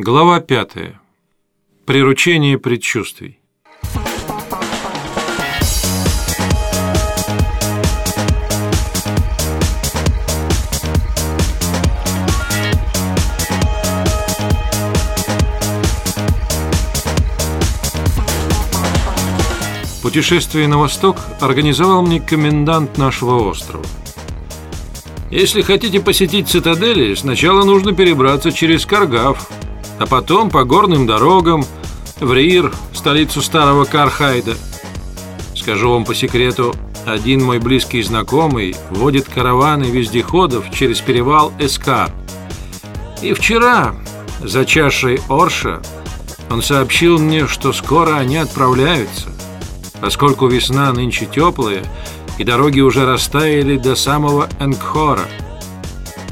Глава пятая. Приручение предчувствий. Путешествие на восток организовал мне комендант нашего острова. Если хотите посетить цитадели, сначала нужно перебраться через Каргав, а потом по горным дорогам в Рир, столицу старого Кархайда. Скажу вам по секрету, один мой близкий знакомый водит караваны вездеходов через перевал Эскар. И вчера, за чашей Орша, он сообщил мне, что скоро они отправляются. Поскольку весна нынче теплая, и дороги уже растаяли до самого Энгхора.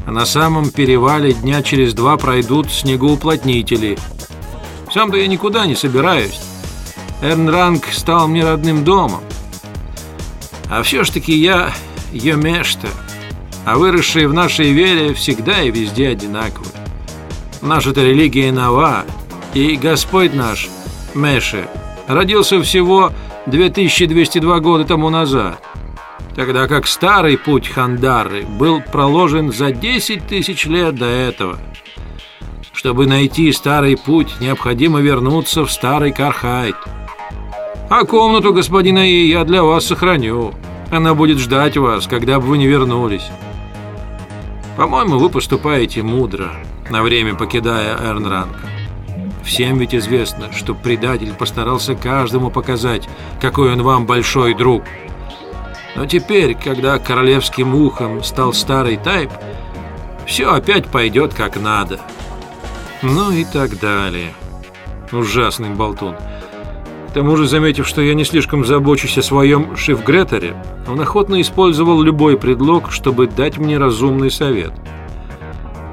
А на самом перевале дня через два пройдут снегоуплотнители. Сам-то я никуда не собираюсь. Эрнранг стал мне родным домом. А все ж таки я Йомешта, а выросшие в нашей вере всегда и везде одинаковы. Наша-то религия нова, и Господь наш, Меше, родился всего 2202 года тому назад тогда как старый путь Хандары был проложен за 10 тысяч лет до этого. Чтобы найти старый путь, необходимо вернуться в старый Кархайт. А комнату господина И я для вас сохраню. Она будет ждать вас, когда бы вы не вернулись. По-моему, вы поступаете мудро, на время покидая Эрнранг. Всем ведь известно, что предатель постарался каждому показать, какой он вам большой друг – но теперь, когда королевским ухом стал старый тайп, все опять пойдет как надо. Ну и так далее. Ужасный болтун. К тому же, заметив, что я не слишком забочусь о своем шифгретере, он охотно использовал любой предлог, чтобы дать мне разумный совет.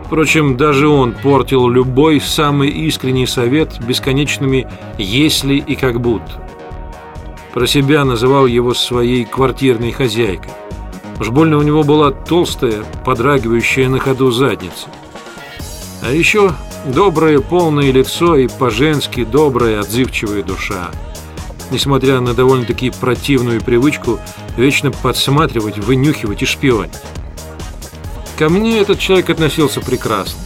Впрочем, даже он портил любой самый искренний совет бесконечными «если» и «как будто». Про себя называл его своей квартирной хозяйкой. Уж больно у него была толстая, подрагивающая на ходу задница. А еще доброе полное лицо и по-женски добрая отзывчивая душа. Несмотря на довольно-таки противную привычку вечно подсматривать, вынюхивать и шпионить. Ко мне этот человек относился прекрасно.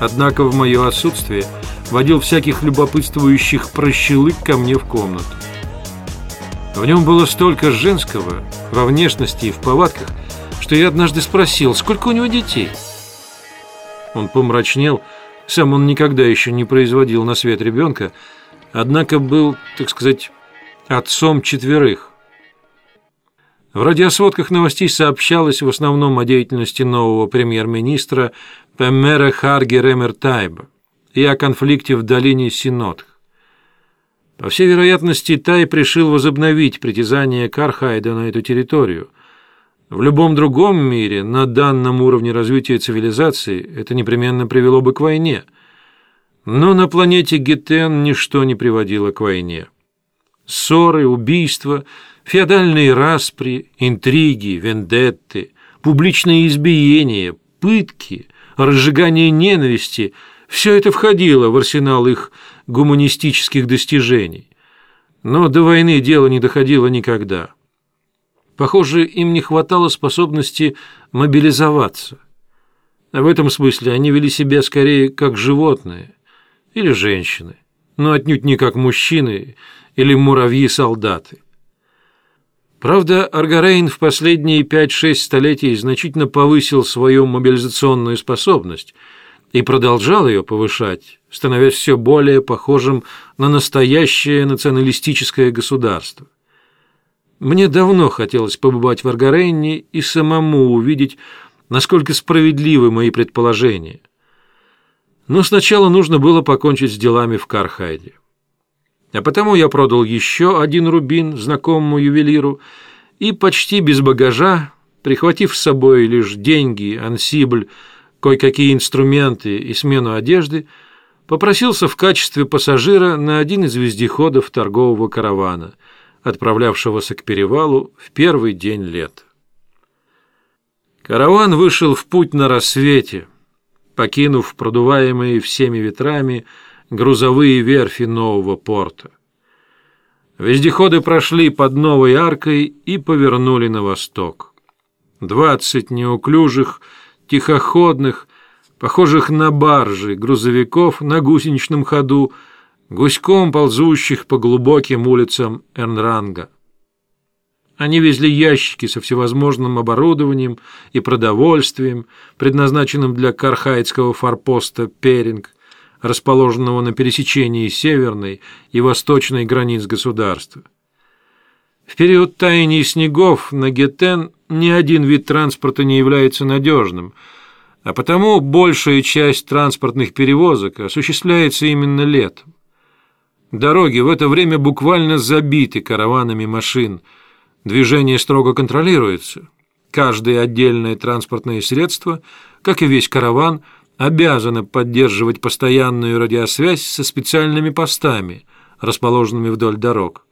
Однако в мое отсутствие водил всяких любопытствующих прощелык ко мне в комнату. В нем было столько женского во внешности и в повадках, что я однажды спросил, сколько у него детей. Он помрачнел, сам он никогда еще не производил на свет ребенка, однако был, так сказать, отцом четверых. В радиосводках новостей сообщалось в основном о деятельности нового премьер-министра Пеммера Харги Ремер Тайба и о конфликте в долине Синотх. По всей вероятности, Тай пришил возобновить притязание Кархайда на эту территорию. В любом другом мире, на данном уровне развития цивилизации, это непременно привело бы к войне. Но на планете Гетен ничто не приводило к войне. Ссоры, убийства, феодальные распри, интриги, вендетты, публичные избиения, пытки, разжигание ненависти – все это входило в арсенал их гуманистических достижений. Но до войны дело не доходило никогда. Похоже, им не хватало способности мобилизоваться. А в этом смысле они вели себя скорее как животные или женщины, но отнюдь не как мужчины или муравьи-солдаты. Правда, Аргарейн в последние 5-6 столетий значительно повысил свою мобилизационную способность – и продолжал ее повышать, становясь все более похожим на настоящее националистическое государство. Мне давно хотелось побывать в Аргаренне и самому увидеть, насколько справедливы мои предположения. Но сначала нужно было покончить с делами в Кархайде. А потому я продал еще один рубин знакомому ювелиру и почти без багажа, прихватив с собой лишь деньги, ансибль, кое-какие инструменты и смену одежды, попросился в качестве пассажира на один из вездеходов торгового каравана, отправлявшегося к перевалу в первый день лета. Караван вышел в путь на рассвете, покинув продуваемые всеми ветрами грузовые верфи нового порта. Вездеходы прошли под новой аркой и повернули на восток. Двадцать неуклюжих, тихоходных, похожих на баржи, грузовиков на гусеничном ходу, гуськом ползущих по глубоким улицам Эрнранга. Они везли ящики со всевозможным оборудованием и продовольствием, предназначенным для кархайдского форпоста Перинг, расположенного на пересечении северной и восточной границ государства. В период таяния снегов на Гетен ни один вид транспорта не является надежным, а потому большая часть транспортных перевозок осуществляется именно летом. Дороги в это время буквально забиты караванами машин – Движение строго контролируется. Каждое отдельное транспортное средство, как и весь караван, обязано поддерживать постоянную радиосвязь со специальными постами, расположенными вдоль дорог.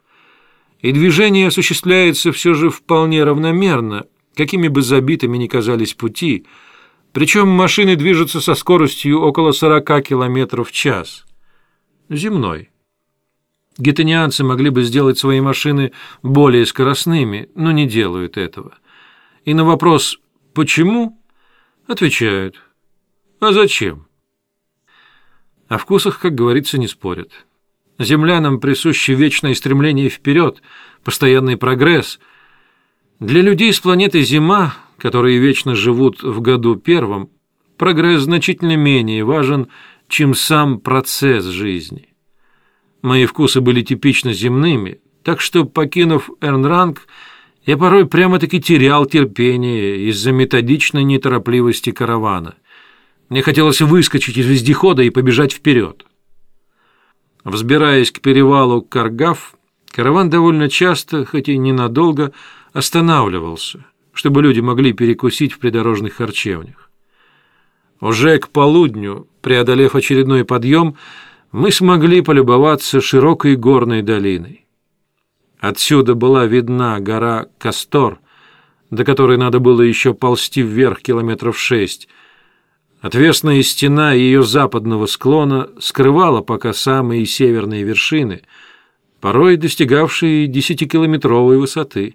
И движение осуществляется все же вполне равномерно, какими бы забитыми ни казались пути, причем машины движутся со скоростью около 40 км в час. Земной. Гетанианцы могли бы сделать свои машины более скоростными, но не делают этого. И на вопрос «почему?» отвечают «а зачем?». О вкусах, как говорится, не спорят. Землянам присуще вечное стремление вперед, постоянный прогресс. Для людей с планеты Зима, которые вечно живут в году первом, прогресс значительно менее важен, чем сам процесс жизни. Мои вкусы были типично земными, так что, покинув Эрнранг, я порой прямо-таки терял терпение из-за методичной неторопливости каравана. Мне хотелось выскочить из вездехода и побежать вперед. Взбираясь к перевалу Каргав, караван довольно часто, хоть и ненадолго, останавливался, чтобы люди могли перекусить в придорожных харчевнях. Уже к полудню, преодолев очередной подъем, мы смогли полюбоваться широкой горной долиной. Отсюда была видна гора Кастор, до которой надо было еще ползти вверх километров шесть. Отвесная стена ее западного склона скрывала пока самые северные вершины, порой достигавшие десятикилометровой высоты.